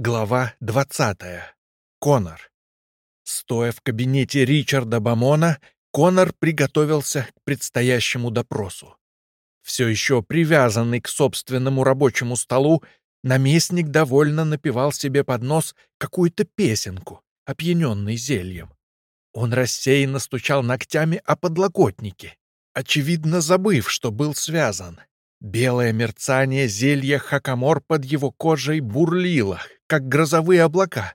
Глава 20. Конор. Стоя в кабинете Ричарда Бамона, Конор приготовился к предстоящему допросу. Все еще привязанный к собственному рабочему столу, наместник довольно напевал себе под нос какую-то песенку, опьяненный зельем. Он рассеянно стучал ногтями о подлокотнике, очевидно забыв, что был связан. Белое мерцание зелья хакамор под его кожей бурлило, как грозовые облака,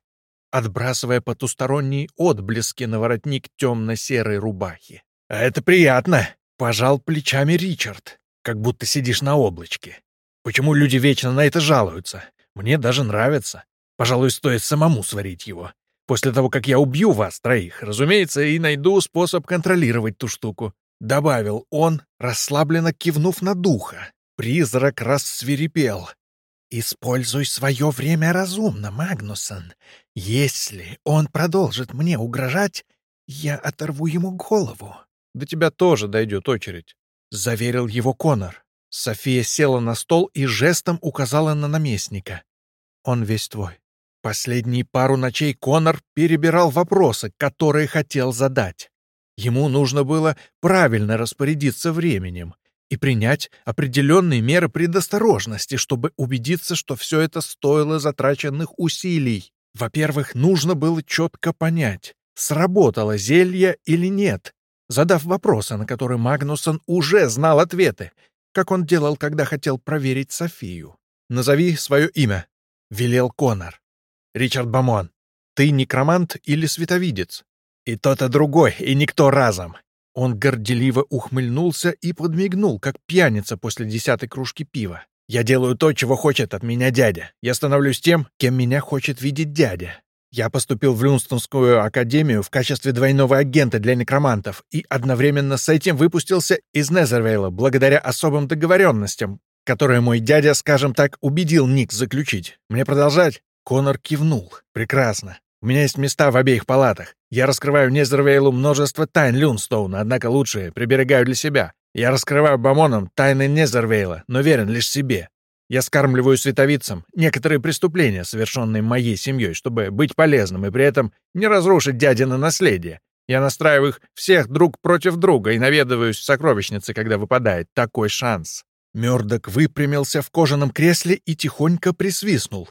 отбрасывая потусторонние отблески на воротник темно-серой рубахи. «А это приятно!» — пожал плечами Ричард, как будто сидишь на облачке. «Почему люди вечно на это жалуются? Мне даже нравится. Пожалуй, стоит самому сварить его. После того, как я убью вас троих, разумеется, и найду способ контролировать ту штуку. Добавил он, расслабленно кивнув на духа. Призрак рассверепел. «Используй свое время разумно, Магнусон. Если он продолжит мне угрожать, я оторву ему голову». «До тебя тоже дойдет очередь», — заверил его Конор. София села на стол и жестом указала на наместника. «Он весь твой». Последние пару ночей Конор перебирал вопросы, которые хотел задать. Ему нужно было правильно распорядиться временем и принять определенные меры предосторожности, чтобы убедиться, что все это стоило затраченных усилий. Во-первых, нужно было четко понять, сработало зелье или нет, задав вопросы, на которые Магнусон уже знал ответы, как он делал, когда хотел проверить Софию. «Назови свое имя», — велел Конор. «Ричард Бамон, ты некромант или световидец?» И тот, и другой, и никто разом. Он горделиво ухмыльнулся и подмигнул, как пьяница после десятой кружки пива. «Я делаю то, чего хочет от меня дядя. Я становлюсь тем, кем меня хочет видеть дядя. Я поступил в Люнстонскую академию в качестве двойного агента для некромантов и одновременно с этим выпустился из Незервейла благодаря особым договоренностям, которые мой дядя, скажем так, убедил Ник заключить. Мне продолжать?» Конор кивнул. «Прекрасно. У меня есть места в обеих палатах. Я раскрываю Незервейлу множество тайн Люнстоуна, однако лучшие приберегаю для себя. Я раскрываю Бамонам тайны Незервейла, но верен лишь себе. Я скармливаю световицам некоторые преступления, совершенные моей семьей, чтобы быть полезным и при этом не разрушить дядино наследие. Я настраиваю их всех друг против друга и наведываюсь в сокровищницы, когда выпадает такой шанс». Мёрдок выпрямился в кожаном кресле и тихонько присвистнул.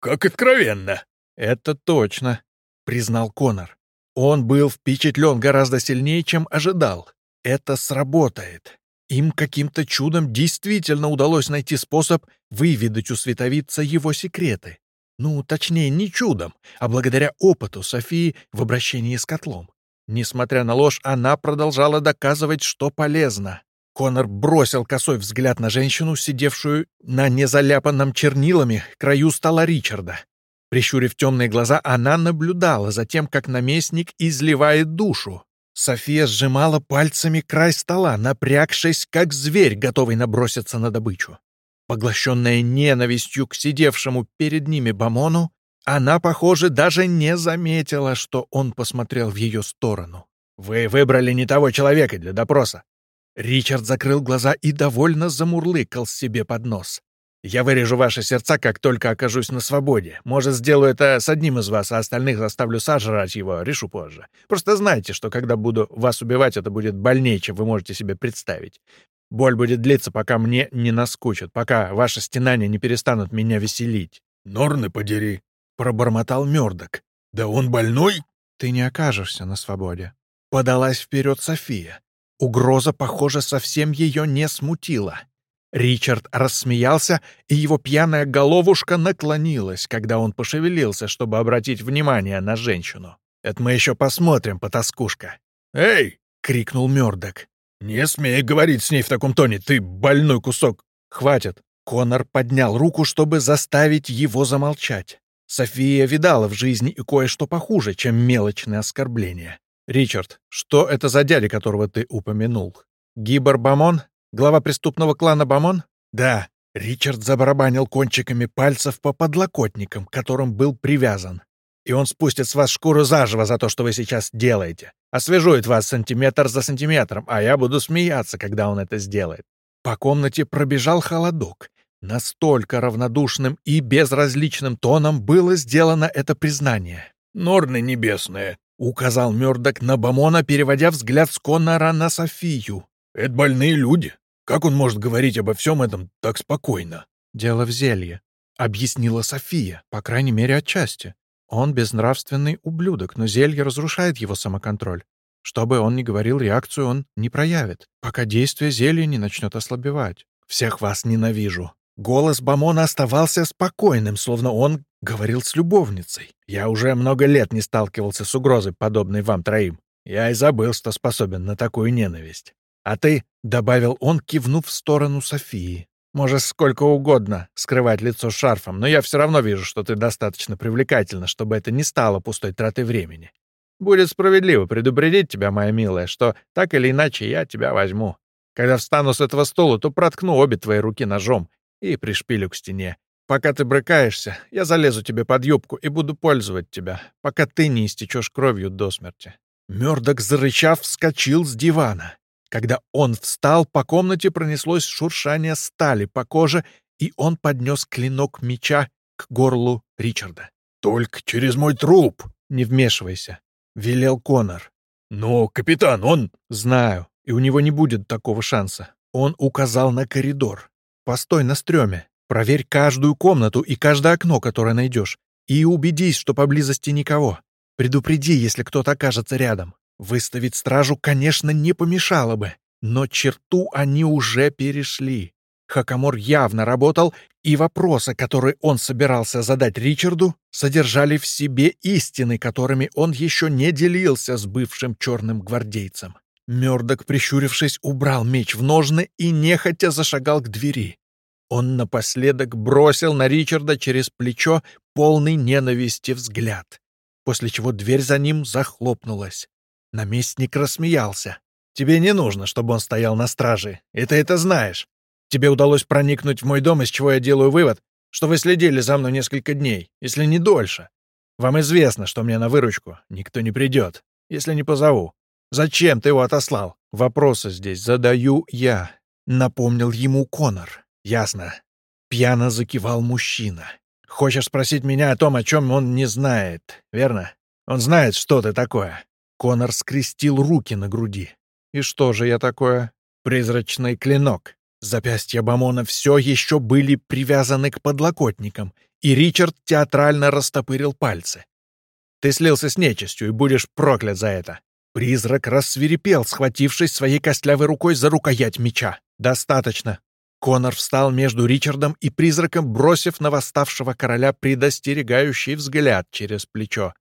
«Как откровенно!» «Это точно», — признал Конор. Он был впечатлен гораздо сильнее, чем ожидал. Это сработает. Им каким-то чудом действительно удалось найти способ выведать у световица его секреты. Ну, точнее, не чудом, а благодаря опыту Софии в обращении с котлом. Несмотря на ложь, она продолжала доказывать, что полезно. Конор бросил косой взгляд на женщину, сидевшую на незаляпанном чернилами краю стола Ричарда. Прищурив темные глаза, она наблюдала за тем, как наместник изливает душу. София сжимала пальцами край стола, напрягшись, как зверь, готовый наброситься на добычу. Поглощенная ненавистью к сидевшему перед ними Бамону, она, похоже, даже не заметила, что он посмотрел в ее сторону. «Вы выбрали не того человека для допроса». Ричард закрыл глаза и довольно замурлыкал себе под нос. Я вырежу ваши сердца, как только окажусь на свободе. Может, сделаю это с одним из вас, а остальных заставлю сожрать его, решу позже. Просто знайте, что когда буду вас убивать, это будет больнее, чем вы можете себе представить. Боль будет длиться, пока мне не наскучат, пока ваши стенания не перестанут меня веселить». «Норны подери», — пробормотал Мёрдок. «Да он больной?» «Ты не окажешься на свободе». Подалась вперед София. Угроза, похоже, совсем ее не смутила. Ричард рассмеялся, и его пьяная головушка наклонилась, когда он пошевелился, чтобы обратить внимание на женщину. «Это мы еще посмотрим, потаскушка». «Эй!» — крикнул Мёрдок. «Не смей говорить с ней в таком тоне, ты больной кусок!» «Хватит!» Конор поднял руку, чтобы заставить его замолчать. София видала в жизни и кое-что похуже, чем мелочные оскорбления. «Ричард, что это за дядя, которого ты упомянул? Гибор Бамон?» Глава преступного клана Бамон? Да. Ричард забарабанил кончиками пальцев по подлокотникам, которым был привязан. И он спустит с вас шкуру заживо за то, что вы сейчас делаете. Освежует вас сантиметр за сантиметром, а я буду смеяться, когда он это сделает. По комнате пробежал холодок. Настолько равнодушным и безразличным тоном было сделано это признание. «Норны небесные», — указал Мёрдок на Бамона, переводя взгляд с Коннора на Софию. «Это больные люди. Как он может говорить обо всем этом так спокойно?» «Дело в зелье», — объяснила София, по крайней мере, отчасти. Он безнравственный ублюдок, но зелье разрушает его самоконтроль. Что бы он ни говорил, реакцию он не проявит, пока действие зелья не начнет ослабевать. «Всех вас ненавижу». Голос Бамона оставался спокойным, словно он говорил с любовницей. «Я уже много лет не сталкивался с угрозой, подобной вам троим. Я и забыл, что способен на такую ненависть. А ты, — добавил он, кивнув в сторону Софии, — можешь сколько угодно скрывать лицо шарфом, но я все равно вижу, что ты достаточно привлекательна, чтобы это не стало пустой тратой времени. Будет справедливо предупредить тебя, моя милая, что так или иначе я тебя возьму. Когда встану с этого стула, то проткну обе твои руки ножом и пришпилю к стене. Пока ты брыкаешься, я залезу тебе под юбку и буду пользовать тебя, пока ты не истечешь кровью до смерти». Мёрдок, зарычав, вскочил с дивана. Когда он встал, по комнате пронеслось шуршание стали по коже, и он поднес клинок меча к горлу Ричарда. «Только через мой труп!» «Не вмешивайся», — велел Конор. «Но, капитан, он...» «Знаю и у него не будет такого шанса. Он указал на коридор. «Постой на стреме. Проверь каждую комнату и каждое окно, которое найдешь. И убедись, что поблизости никого. Предупреди, если кто-то окажется рядом. Выставить стражу, конечно, не помешало бы, но черту они уже перешли. Хакамор явно работал, и вопросы, которые он собирался задать Ричарду, содержали в себе истины, которыми он еще не делился с бывшим черным гвардейцем. Мёрдок, прищурившись, убрал меч в ножны и нехотя зашагал к двери. Он напоследок бросил на Ричарда через плечо полный ненависти взгляд, после чего дверь за ним захлопнулась. Наместник рассмеялся. «Тебе не нужно, чтобы он стоял на страже, и ты это знаешь. Тебе удалось проникнуть в мой дом, из чего я делаю вывод, что вы следили за мной несколько дней, если не дольше. Вам известно, что мне на выручку никто не придет, если не позову. Зачем ты его отослал? Вопросы здесь задаю я. Напомнил ему Конор. Ясно. Пьяно закивал мужчина. Хочешь спросить меня о том, о чем он не знает, верно? Он знает, что ты такое. Конор скрестил руки на груди. И что же я такое? Призрачный клинок. Запястья Бамона все еще были привязаны к подлокотникам, и Ричард театрально растопырил пальцы. Ты слился с нечистью и будешь проклят за это. Призрак рассверепел, схватившись своей костлявой рукой за рукоять меча. «Достаточно». Конор встал между Ричардом и призраком, бросив на восставшего короля предостерегающий взгляд через плечо.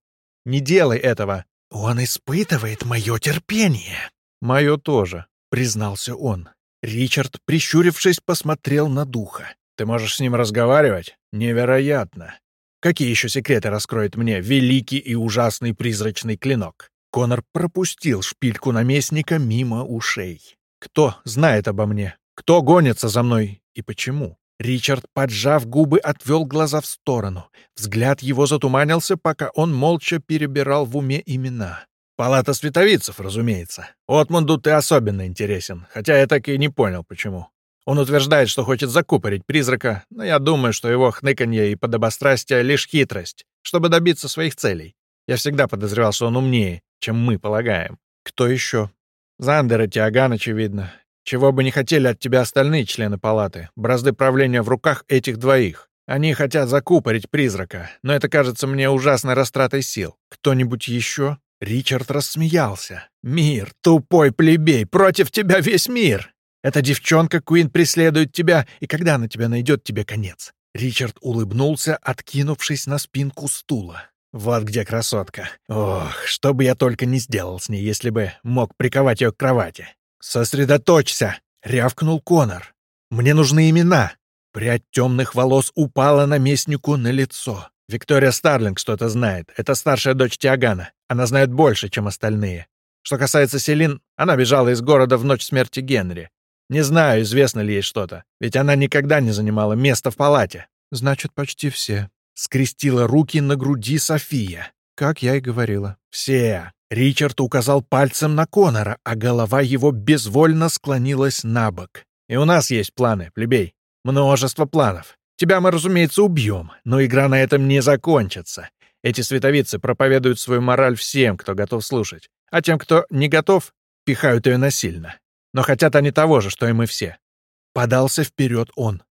«Не делай этого!» «Он испытывает мое терпение!» «Мое тоже», — признался он. Ричард, прищурившись, посмотрел на духа. «Ты можешь с ним разговаривать? Невероятно! Какие еще секреты раскроет мне великий и ужасный призрачный клинок?» Конор пропустил шпильку наместника мимо ушей. «Кто знает обо мне? Кто гонится за мной? И почему?» Ричард, поджав губы, отвел глаза в сторону. Взгляд его затуманился, пока он молча перебирал в уме имена. «Палата световицев, разумеется. Отмунду ты особенно интересен, хотя я так и не понял, почему. Он утверждает, что хочет закупорить призрака, но я думаю, что его хныканье и подобострастие — лишь хитрость, чтобы добиться своих целей. Я всегда подозревал, что он умнее, чем мы полагаем. Кто еще? Зандер и Тиаган, очевидно. Чего бы не хотели от тебя остальные члены палаты. Бразды правления в руках этих двоих. Они хотят закупорить призрака, но это кажется мне ужасной растратой сил. Кто-нибудь еще? Ричард рассмеялся. «Мир, тупой плебей, против тебя весь мир! Эта девчонка Куин преследует тебя, и когда она тебя найдет, тебе конец». Ричард улыбнулся, откинувшись на спинку стула. Вот где красотка. Ох, что бы я только не сделал с ней, если бы мог приковать ее к кровати. «Сосредоточься!» — рявкнул Конор. «Мне нужны имена!» Прядь темных волос упала наместнику на лицо. Виктория Старлинг что-то знает. Это старшая дочь Тиагана. Она знает больше, чем остальные. Что касается Селин, она бежала из города в ночь смерти Генри. Не знаю, известно ли ей что-то, ведь она никогда не занимала места в палате. Значит, почти все скрестила руки на груди София. Как я и говорила. «Все!» Ричард указал пальцем на Конора, а голова его безвольно склонилась на бок. «И у нас есть планы, плебей. Множество планов. Тебя мы, разумеется, убьем, но игра на этом не закончится. Эти световицы проповедуют свою мораль всем, кто готов слушать. А тем, кто не готов, пихают ее насильно. Но хотят они того же, что и мы все. Подался вперед он.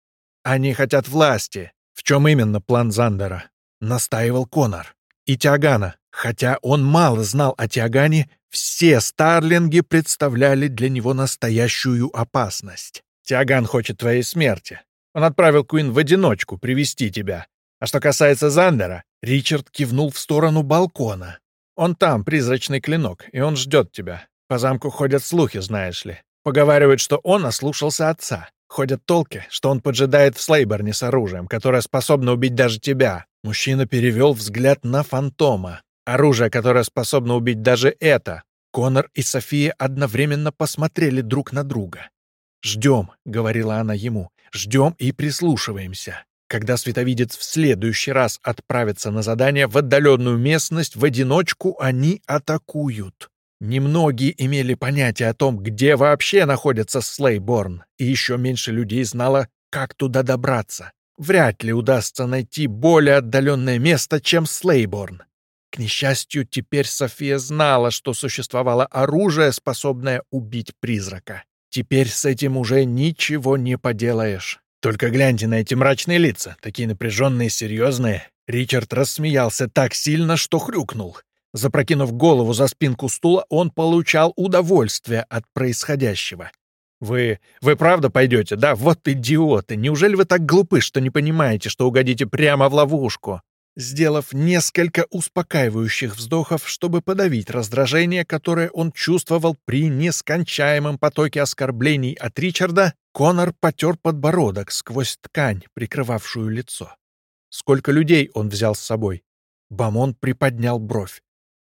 Они хотят власти. В чем именно план Зандера? Настаивал Конор. И Тиагана. Хотя он мало знал о Тиагане, все старлинги представляли для него настоящую опасность. Тиаган хочет твоей смерти. Он отправил Куин в одиночку привести тебя. А что касается Зандера, Ричард кивнул в сторону балкона. Он там, призрачный клинок, и он ждет тебя. По замку ходят слухи, знаешь ли. Поговаривают, что он ослушался отца. Ходят толки, что он поджидает в Слейборне с оружием, которое способно убить даже тебя. Мужчина перевел взгляд на фантома. Оружие, которое способно убить даже это. Конор и София одновременно посмотрели друг на друга. «Ждем», — говорила она ему, — «ждем и прислушиваемся». Когда световидец в следующий раз отправится на задание в отдаленную местность, в одиночку они атакуют. Немногие имели понятие о том, где вообще находится Слейборн, и еще меньше людей знало, как туда добраться. Вряд ли удастся найти более отдаленное место, чем Слейборн. К несчастью, теперь София знала, что существовало оружие, способное убить призрака. Теперь с этим уже ничего не поделаешь. Только гляньте на эти мрачные лица, такие напряженные серьезные. Ричард рассмеялся так сильно, что хрюкнул. Запрокинув голову за спинку стула, он получал удовольствие от происходящего. «Вы... вы правда пойдете, да? Вот идиоты! Неужели вы так глупы, что не понимаете, что угодите прямо в ловушку?» Сделав несколько успокаивающих вздохов, чтобы подавить раздражение, которое он чувствовал при нескончаемом потоке оскорблений от Ричарда, Конор потер подбородок сквозь ткань, прикрывавшую лицо. Сколько людей он взял с собой? Бамон приподнял бровь.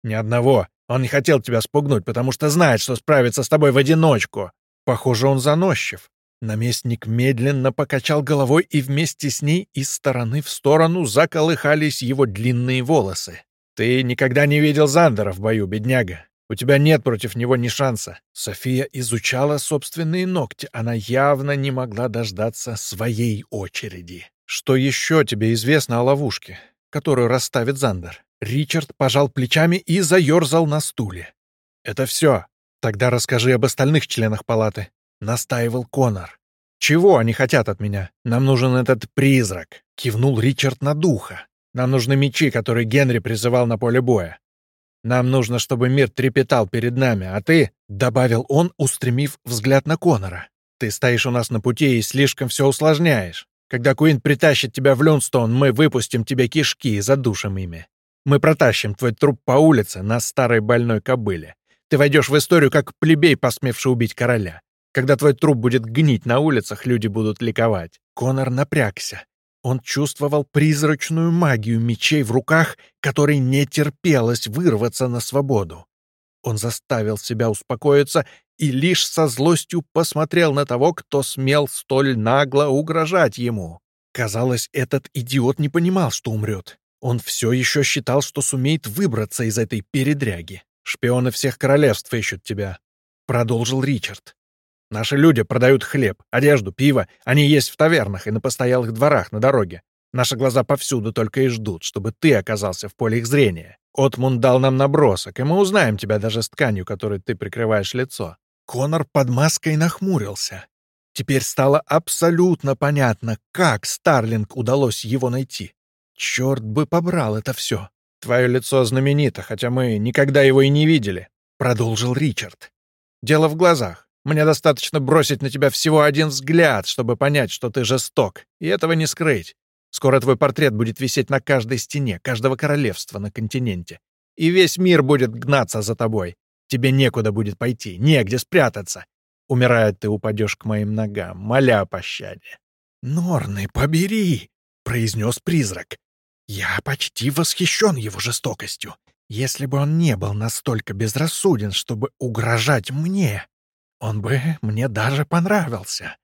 «Ни одного. Он не хотел тебя спугнуть, потому что знает, что справится с тобой в одиночку. Похоже, он заносчив». Наместник медленно покачал головой, и вместе с ней из стороны в сторону заколыхались его длинные волосы. «Ты никогда не видел Зандера в бою, бедняга. У тебя нет против него ни шанса». София изучала собственные ногти. Она явно не могла дождаться своей очереди. «Что еще тебе известно о ловушке, которую расставит Зандер?» Ричард пожал плечами и заерзал на стуле. «Это все. Тогда расскажи об остальных членах палаты», — настаивал Конор. «Чего они хотят от меня? Нам нужен этот призрак», — кивнул Ричард на духа. «Нам нужны мечи, которые Генри призывал на поле боя. Нам нужно, чтобы мир трепетал перед нами, а ты...» — добавил он, устремив взгляд на Конора. «Ты стоишь у нас на пути и слишком все усложняешь. Когда Куин притащит тебя в Люнстон, мы выпустим тебе кишки и задушим ими. Мы протащим твой труп по улице на старой больной кобыле. Ты войдешь в историю как плебей, посмевший убить короля. Когда твой труп будет гнить на улицах, люди будут ликовать». Конор напрягся. Он чувствовал призрачную магию мечей в руках, которой не терпелось вырваться на свободу. Он заставил себя успокоиться и лишь со злостью посмотрел на того, кто смел столь нагло угрожать ему. Казалось, этот идиот не понимал, что умрет. Он все еще считал, что сумеет выбраться из этой передряги. «Шпионы всех королевств ищут тебя», — продолжил Ричард. «Наши люди продают хлеб, одежду, пиво. Они есть в тавернах и на постоялых дворах на дороге. Наши глаза повсюду только и ждут, чтобы ты оказался в поле их зрения. Отмунд дал нам набросок, и мы узнаем тебя даже с тканью, которой ты прикрываешь лицо». Конор под маской нахмурился. Теперь стало абсолютно понятно, как Старлинг удалось его найти. Черт бы побрал это все. Твое лицо знаменито, хотя мы никогда его и не видели, продолжил Ричард. Дело в глазах. Мне достаточно бросить на тебя всего один взгляд, чтобы понять, что ты жесток, и этого не скрыть. Скоро твой портрет будет висеть на каждой стене, каждого королевства на континенте. И весь мир будет гнаться за тобой. Тебе некуда будет пойти, негде спрятаться. Умирая, ты упадешь к моим ногам, моля о пощаде. «Норны, побери!» — произнес призрак. Я почти восхищен его жестокостью. Если бы он не был настолько безрассуден, чтобы угрожать мне, он бы мне даже понравился.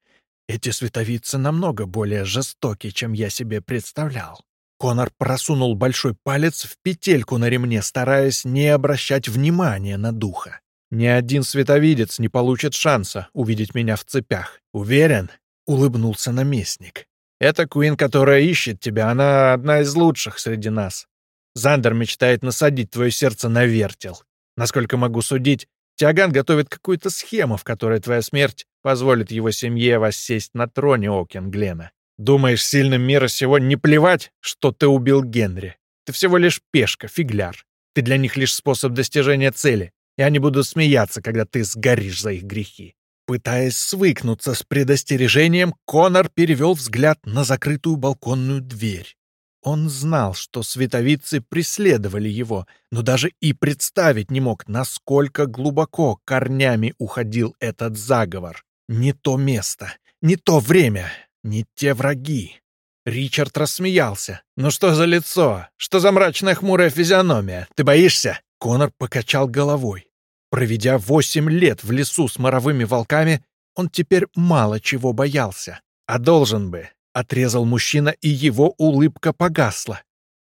Эти световицы намного более жестоки, чем я себе представлял. Конор просунул большой палец в петельку на ремне, стараясь не обращать внимания на духа. «Ни один световидец не получит шанса увидеть меня в цепях. Уверен?» — улыбнулся наместник. «Это Куин, которая ищет тебя, она одна из лучших среди нас. Зандер мечтает насадить твое сердце на вертел. Насколько могу судить, Тиаган готовит какую-то схему, в которой твоя смерть позволит его семье воссесть на троне Окенглена. Думаешь, сильным мира сего не плевать, что ты убил Генри? Ты всего лишь пешка, фигляр. Ты для них лишь способ достижения цели, и они будут смеяться, когда ты сгоришь за их грехи. Пытаясь свыкнуться с предостережением, Конор перевел взгляд на закрытую балконную дверь. Он знал, что световицы преследовали его, но даже и представить не мог, насколько глубоко корнями уходил этот заговор. Не то место, не то время, не те враги. Ричард рассмеялся. «Ну что за лицо? Что за мрачная хмурая физиономия? Ты боишься?» Конор покачал головой. Проведя восемь лет в лесу с моровыми волками, он теперь мало чего боялся. А должен бы. Отрезал мужчина, и его улыбка погасла.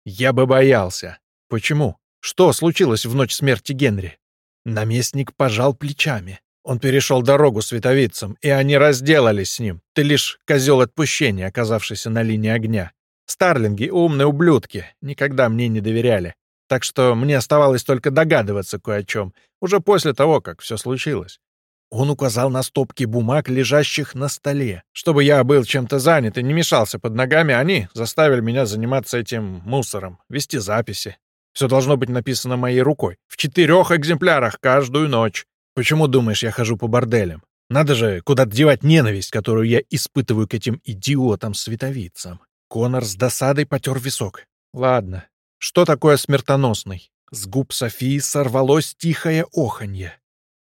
«Я бы боялся. Почему? Что случилось в ночь смерти Генри?» Наместник пожал плечами. Он перешел дорогу световицам, и они разделались с ним. Ты лишь козел отпущения, оказавшийся на линии огня. Старлинги — умные ублюдки, никогда мне не доверяли. Так что мне оставалось только догадываться кое о чем, уже после того, как все случилось. Он указал на стопки бумаг, лежащих на столе. Чтобы я был чем-то занят и не мешался под ногами, они заставили меня заниматься этим мусором, вести записи. Все должно быть написано моей рукой. В четырех экземплярах каждую ночь. Почему, думаешь, я хожу по борделям? Надо же куда-то девать ненависть, которую я испытываю к этим идиотам-световицам. Конор с досадой потер висок. Ладно. Что такое смертоносный? С губ Софии сорвалось тихое оханье.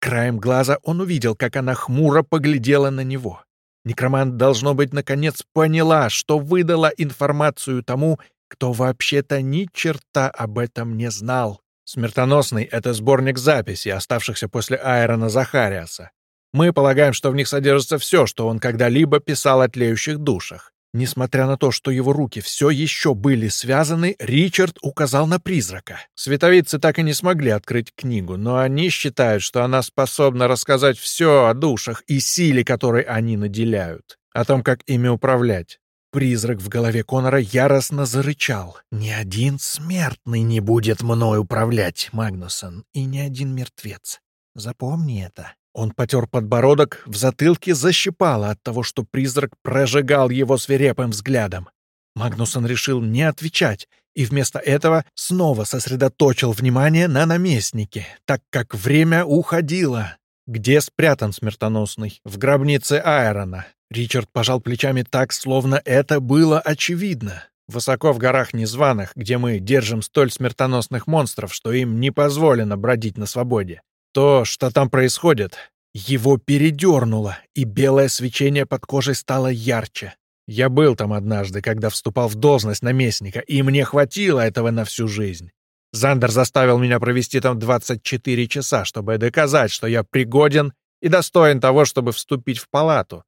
Краем глаза он увидел, как она хмуро поглядела на него. Некромант, должно быть, наконец поняла, что выдала информацию тому, кто вообще-то ни черта об этом не знал. Смертоносный — это сборник записей, оставшихся после Айрона Захариаса. Мы полагаем, что в них содержится все, что он когда-либо писал о тлеющих душах. Несмотря на то, что его руки все еще были связаны, Ричард указал на призрака. Световицы так и не смогли открыть книгу, но они считают, что она способна рассказать все о душах и силе, которой они наделяют, о том, как ими управлять. Призрак в голове Конора яростно зарычал. «Ни один смертный не будет мной управлять, Магнусон, и ни один мертвец. Запомни это». Он потер подбородок, в затылке защипало от того, что призрак прожигал его свирепым взглядом. Магнусон решил не отвечать и вместо этого снова сосредоточил внимание на наместнике, так как время уходило. Где спрятан смертоносный? В гробнице Айрона. Ричард пожал плечами так, словно это было очевидно. Высоко в горах Незваных, где мы держим столь смертоносных монстров, что им не позволено бродить на свободе. То, что там происходит, его передернуло, и белое свечение под кожей стало ярче. Я был там однажды, когда вступал в должность наместника, и мне хватило этого на всю жизнь. Зандер заставил меня провести там 24 часа, чтобы доказать, что я пригоден и достоин того, чтобы вступить в палату.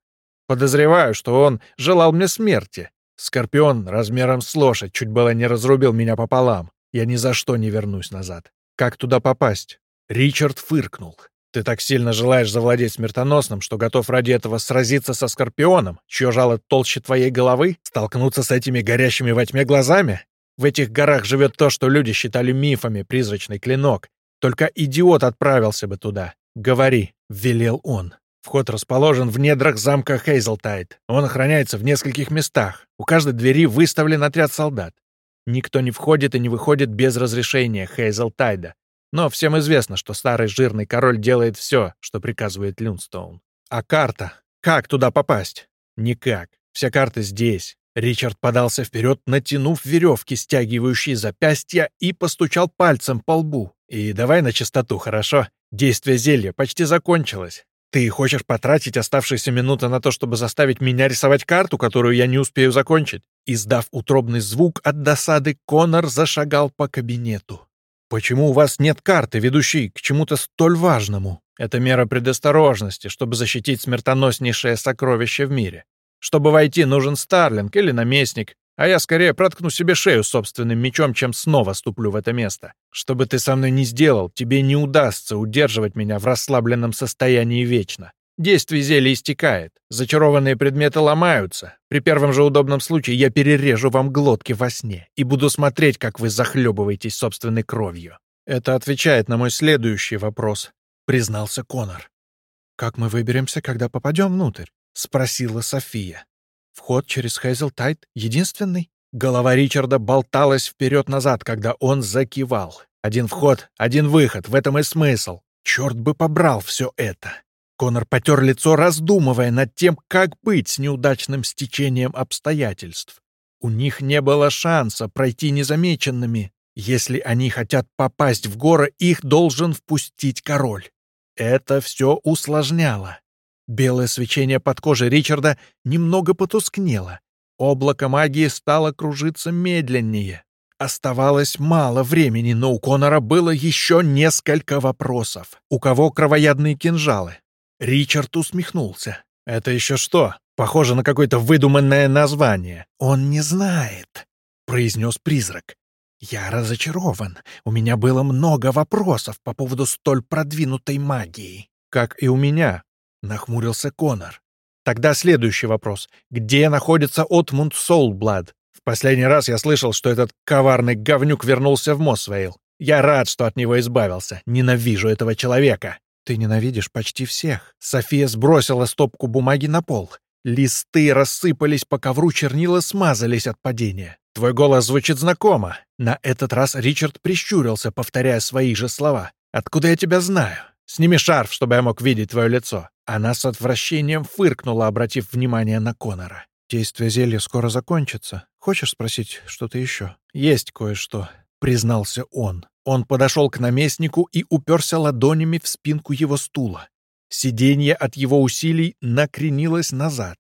Подозреваю, что он желал мне смерти. Скорпион размером с лошадь чуть было не разрубил меня пополам. Я ни за что не вернусь назад. Как туда попасть? Ричард фыркнул. «Ты так сильно желаешь завладеть смертоносным, что готов ради этого сразиться со Скорпионом, чье жало толще твоей головы? Столкнуться с этими горящими во тьме глазами? В этих горах живет то, что люди считали мифами, призрачный клинок. Только идиот отправился бы туда. Говори», — велел он. Вход расположен в недрах замка Хейзелтайд. Он охраняется в нескольких местах. У каждой двери выставлен отряд солдат. Никто не входит и не выходит без разрешения Хейзелтайда. Но всем известно, что старый жирный король делает все, что приказывает Люнстоун. А карта? Как туда попасть? Никак. Все карты здесь. Ричард подался вперед, натянув веревки, стягивающие запястья, и постучал пальцем по лбу. «И давай на чистоту, хорошо? Действие зелья почти закончилось. Ты хочешь потратить оставшиеся минуты на то, чтобы заставить меня рисовать карту, которую я не успею закончить?» Издав утробный звук от досады, Конор зашагал по кабинету. Почему у вас нет карты, ведущей к чему-то столь важному? Это мера предосторожности, чтобы защитить смертоноснейшее сокровище в мире. Чтобы войти, нужен Старлинг или наместник, а я скорее проткну себе шею собственным мечом, чем снова ступлю в это место. Что бы ты со мной ни сделал, тебе не удастся удерживать меня в расслабленном состоянии вечно. Действие зелья истекает, зачарованные предметы ломаются. При первом же удобном случае я перережу вам глотки во сне и буду смотреть, как вы захлебываетесь собственной кровью. Это отвечает на мой следующий вопрос, признался Конор. «Как мы выберемся, когда попадем внутрь?» — спросила София. «Вход через Хейзелтайт единственный?» Голова Ричарда болталась вперед-назад, когда он закивал. Один вход, один выход, в этом и смысл. Черт бы побрал все это. Конор потер лицо, раздумывая над тем, как быть с неудачным стечением обстоятельств. У них не было шанса пройти незамеченными. Если они хотят попасть в горы, их должен впустить король. Это все усложняло. Белое свечение под кожей Ричарда немного потускнело. Облако магии стало кружиться медленнее. Оставалось мало времени, но у Конора было еще несколько вопросов. У кого кровоядные кинжалы? Ричард усмехнулся. «Это еще что? Похоже на какое-то выдуманное название». «Он не знает», — произнес призрак. «Я разочарован. У меня было много вопросов по поводу столь продвинутой магии». «Как и у меня», — нахмурился Конор. «Тогда следующий вопрос. Где находится Отмунд Соулблад? В последний раз я слышал, что этот коварный говнюк вернулся в Мосвейл. Я рад, что от него избавился. Ненавижу этого человека». «Ты ненавидишь почти всех». София сбросила стопку бумаги на пол. Листы рассыпались по ковру, чернила смазались от падения. «Твой голос звучит знакомо». На этот раз Ричард прищурился, повторяя свои же слова. «Откуда я тебя знаю? Сними шарф, чтобы я мог видеть твое лицо». Она с отвращением фыркнула, обратив внимание на Конора. «Действие зелья скоро закончится. Хочешь спросить что-то еще?» «Есть кое-что», — признался он. Он подошел к наместнику и уперся ладонями в спинку его стула. Сиденье от его усилий накренилось назад.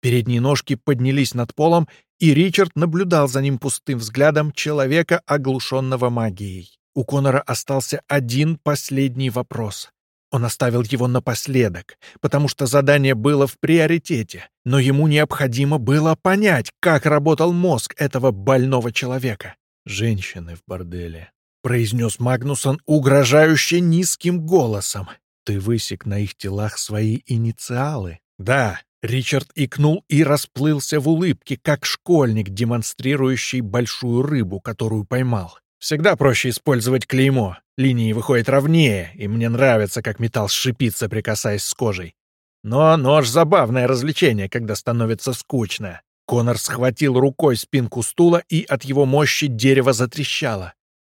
Передние ножки поднялись над полом, и Ричард наблюдал за ним пустым взглядом человека, оглушенного магией. У Конора остался один последний вопрос. Он оставил его напоследок, потому что задание было в приоритете, но ему необходимо было понять, как работал мозг этого больного человека. «Женщины в борделе», — произнес Магнусон угрожающе низким голосом. «Ты высек на их телах свои инициалы?» «Да», — Ричард икнул и расплылся в улыбке, как школьник, демонстрирующий большую рыбу, которую поймал. «Всегда проще использовать клеймо. Линии выходят ровнее, и мне нравится, как металл шипит, прикасаясь с кожей. Но нож — забавное развлечение, когда становится скучно». Конор схватил рукой спинку стула, и от его мощи дерево затрещало.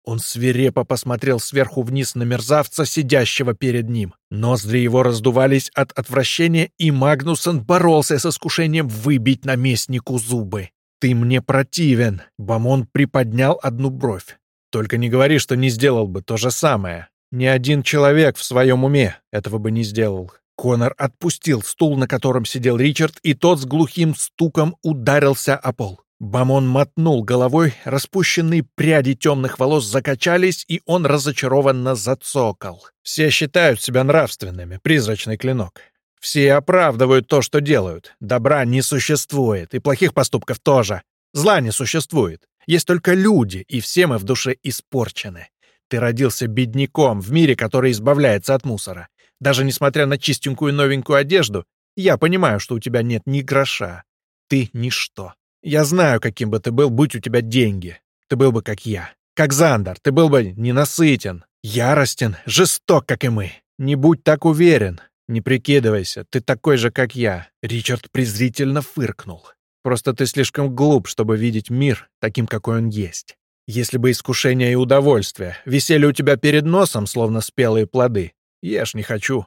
Он свирепо посмотрел сверху вниз на мерзавца, сидящего перед ним. Ноздри его раздувались от отвращения, и Магнусон боролся с искушением выбить наместнику зубы. «Ты мне противен!» — Бамон приподнял одну бровь. «Только не говори, что не сделал бы то же самое. Ни один человек в своем уме этого бы не сделал». Конор отпустил стул, на котором сидел Ричард, и тот с глухим стуком ударился о пол. Бамон мотнул головой, распущенные пряди темных волос закачались, и он разочарованно зацокал. Все считают себя нравственными, призрачный клинок. Все оправдывают то, что делают. Добра не существует, и плохих поступков тоже. Зла не существует. Есть только люди, и все мы в душе испорчены. Ты родился бедняком в мире, который избавляется от мусора. Даже несмотря на чистенькую новенькую одежду, я понимаю, что у тебя нет ни гроша. Ты ничто. Я знаю, каким бы ты был, будь у тебя деньги. Ты был бы как я. Как Зандар, ты был бы ненасытен, яростен, жесток, как и мы. Не будь так уверен. Не прикидывайся, ты такой же, как я. Ричард презрительно фыркнул. Просто ты слишком глуп, чтобы видеть мир таким, какой он есть. Если бы искушение и удовольствие висели у тебя перед носом, словно спелые плоды, ешь не хочу.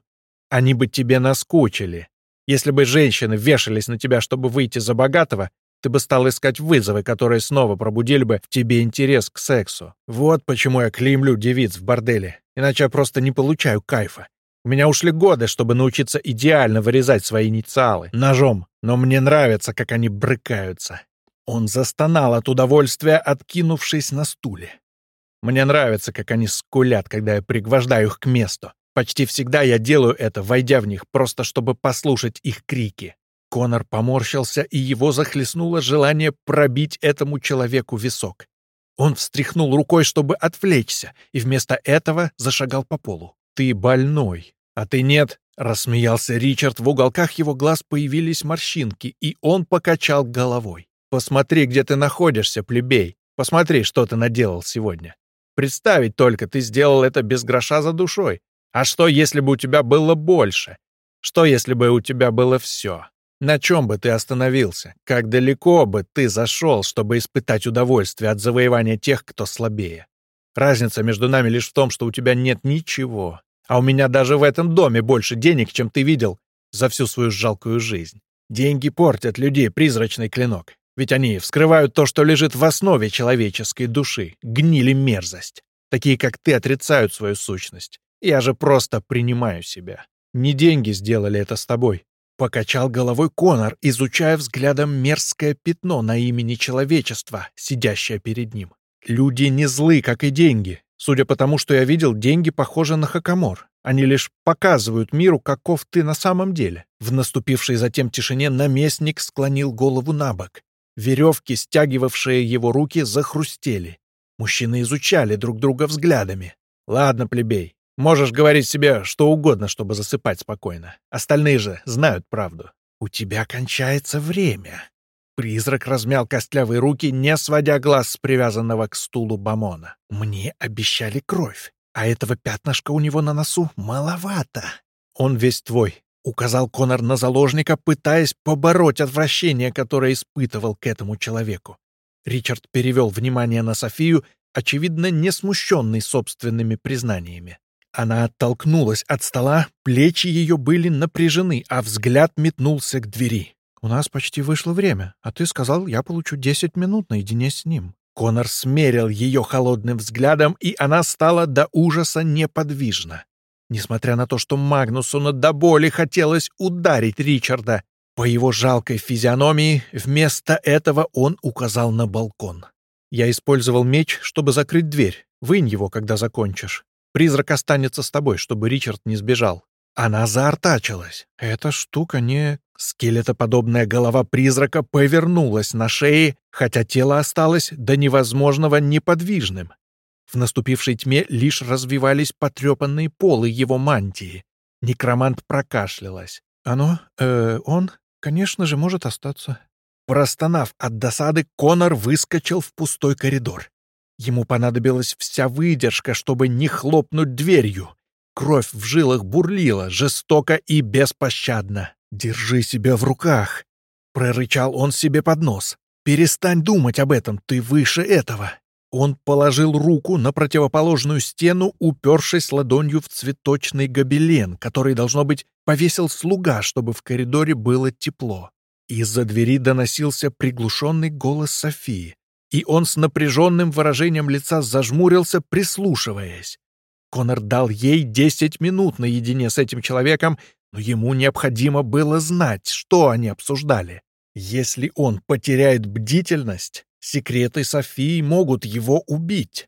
Они бы тебе наскучили. Если бы женщины вешались на тебя, чтобы выйти за богатого, ты бы стал искать вызовы, которые снова пробудили бы в тебе интерес к сексу. Вот почему я клеймлю девиц в борделе. Иначе я просто не получаю кайфа. У меня ушли годы, чтобы научиться идеально вырезать свои инициалы ножом, но мне нравится, как они брыкаются. Он застонал от удовольствия, откинувшись на стуле. Мне нравится, как они скулят, когда я пригвождаю их к месту. Почти всегда я делаю это, войдя в них, просто чтобы послушать их крики. Конор поморщился, и его захлестнуло желание пробить этому человеку висок. Он встряхнул рукой, чтобы отвлечься, и вместо этого зашагал по полу. «Ты больной», «А ты нет?» — рассмеялся Ричард. В уголках его глаз появились морщинки, и он покачал головой. «Посмотри, где ты находишься, плебей. Посмотри, что ты наделал сегодня. Представить только, ты сделал это без гроша за душой. А что, если бы у тебя было больше? Что, если бы у тебя было все? На чем бы ты остановился? Как далеко бы ты зашел, чтобы испытать удовольствие от завоевания тех, кто слабее? Разница между нами лишь в том, что у тебя нет ничего, а у меня даже в этом доме больше денег, чем ты видел за всю свою жалкую жизнь. Деньги портят людей, призрачный клинок. Ведь они вскрывают то, что лежит в основе человеческой души, гнили мерзость. Такие, как ты, отрицают свою сущность. Я же просто принимаю себя. Не деньги сделали это с тобой. Покачал головой Конор, изучая взглядом мерзкое пятно на имени человечества, сидящее перед ним. Люди не злы, как и деньги. Судя по тому, что я видел, деньги похожи на хакамор. Они лишь показывают миру, каков ты на самом деле. В наступившей затем тишине наместник склонил голову набок. Веревки, стягивавшие его руки, захрустели. Мужчины изучали друг друга взглядами. «Ладно, плебей, можешь говорить себе что угодно, чтобы засыпать спокойно. Остальные же знают правду. У тебя кончается время». Призрак размял костлявые руки, не сводя глаз с привязанного к стулу Бамона. «Мне обещали кровь, а этого пятнышка у него на носу маловато. Он весь твой», — указал Конор на заложника, пытаясь побороть отвращение, которое испытывал к этому человеку. Ричард перевел внимание на Софию, очевидно, не смущенный собственными признаниями. Она оттолкнулась от стола, плечи ее были напряжены, а взгляд метнулся к двери. «У нас почти вышло время, а ты сказал, я получу десять минут наедине с ним». Конор смерил ее холодным взглядом, и она стала до ужаса неподвижна. Несмотря на то, что Магнусу до боли хотелось ударить Ричарда, по его жалкой физиономии вместо этого он указал на балкон. «Я использовал меч, чтобы закрыть дверь. Вынь его, когда закончишь. Призрак останется с тобой, чтобы Ричард не сбежал». Она заортачилась. «Эта штука не...» Скелетоподобная голова призрака повернулась на шее, хотя тело осталось до невозможного неподвижным. В наступившей тьме лишь развивались потрепанные полы его мантии. Некромант прокашлялась. «Оно, э, он, конечно же, может остаться». Простонав от досады, Конор выскочил в пустой коридор. Ему понадобилась вся выдержка, чтобы не хлопнуть дверью. Кровь в жилах бурлила, жестоко и беспощадно. «Держи себя в руках!» — прорычал он себе под нос. «Перестань думать об этом, ты выше этого!» Он положил руку на противоположную стену, упершись ладонью в цветочный гобелен, который, должно быть, повесил слуга, чтобы в коридоре было тепло. Из-за двери доносился приглушенный голос Софии, и он с напряженным выражением лица зажмурился, прислушиваясь. Конор дал ей десять минут наедине с этим человеком, но ему необходимо было знать, что они обсуждали. Если он потеряет бдительность, секреты Софии могут его убить.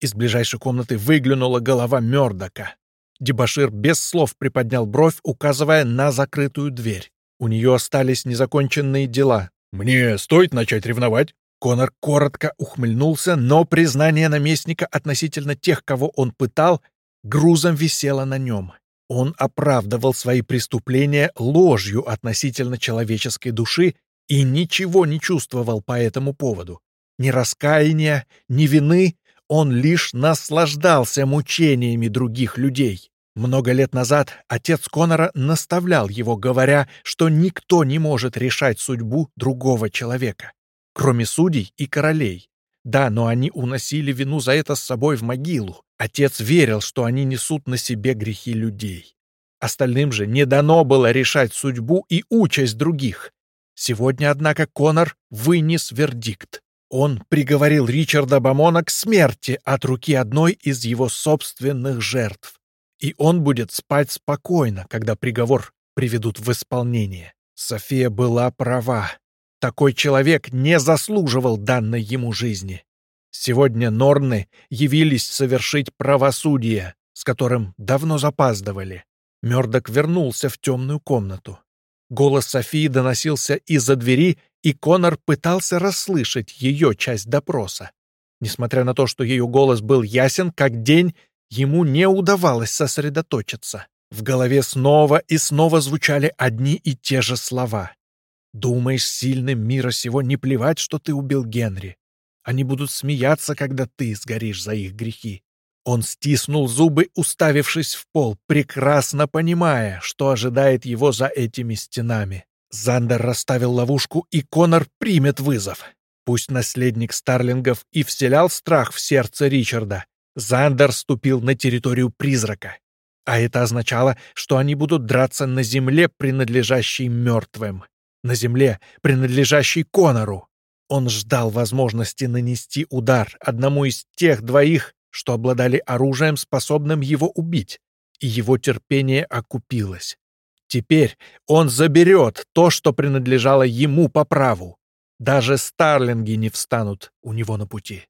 Из ближайшей комнаты выглянула голова Мёрдока. Дебашир без слов приподнял бровь, указывая на закрытую дверь. У нее остались незаконченные дела. «Мне стоит начать ревновать?» Конор коротко ухмыльнулся, но признание наместника относительно тех, кого он пытал, грузом висело на нем. Он оправдывал свои преступления ложью относительно человеческой души и ничего не чувствовал по этому поводу. Ни раскаяния, ни вины, он лишь наслаждался мучениями других людей. Много лет назад отец Конора наставлял его, говоря, что никто не может решать судьбу другого человека, кроме судей и королей. Да, но они уносили вину за это с собой в могилу. Отец верил, что они несут на себе грехи людей. Остальным же не дано было решать судьбу и участь других. Сегодня, однако, Конор вынес вердикт. Он приговорил Ричарда Бамона к смерти от руки одной из его собственных жертв. И он будет спать спокойно, когда приговор приведут в исполнение. София была права. Такой человек не заслуживал данной ему жизни. Сегодня Норны явились совершить правосудие, с которым давно запаздывали. Мёрдок вернулся в темную комнату. Голос Софии доносился из-за двери, и Конор пытался расслышать ее часть допроса. Несмотря на то, что ее голос был ясен, как день, ему не удавалось сосредоточиться. В голове снова и снова звучали одни и те же слова. «Думаешь, сильным мира сего не плевать, что ты убил Генри? Они будут смеяться, когда ты сгоришь за их грехи». Он стиснул зубы, уставившись в пол, прекрасно понимая, что ожидает его за этими стенами. Зандер расставил ловушку, и Конор примет вызов. Пусть наследник Старлингов и вселял страх в сердце Ричарда, Зандер ступил на территорию призрака. А это означало, что они будут драться на земле, принадлежащей мертвым. На земле, принадлежащей Конору. Он ждал возможности нанести удар одному из тех двоих, что обладали оружием, способным его убить, и его терпение окупилось. Теперь он заберет то, что принадлежало ему по праву. Даже старлинги не встанут у него на пути.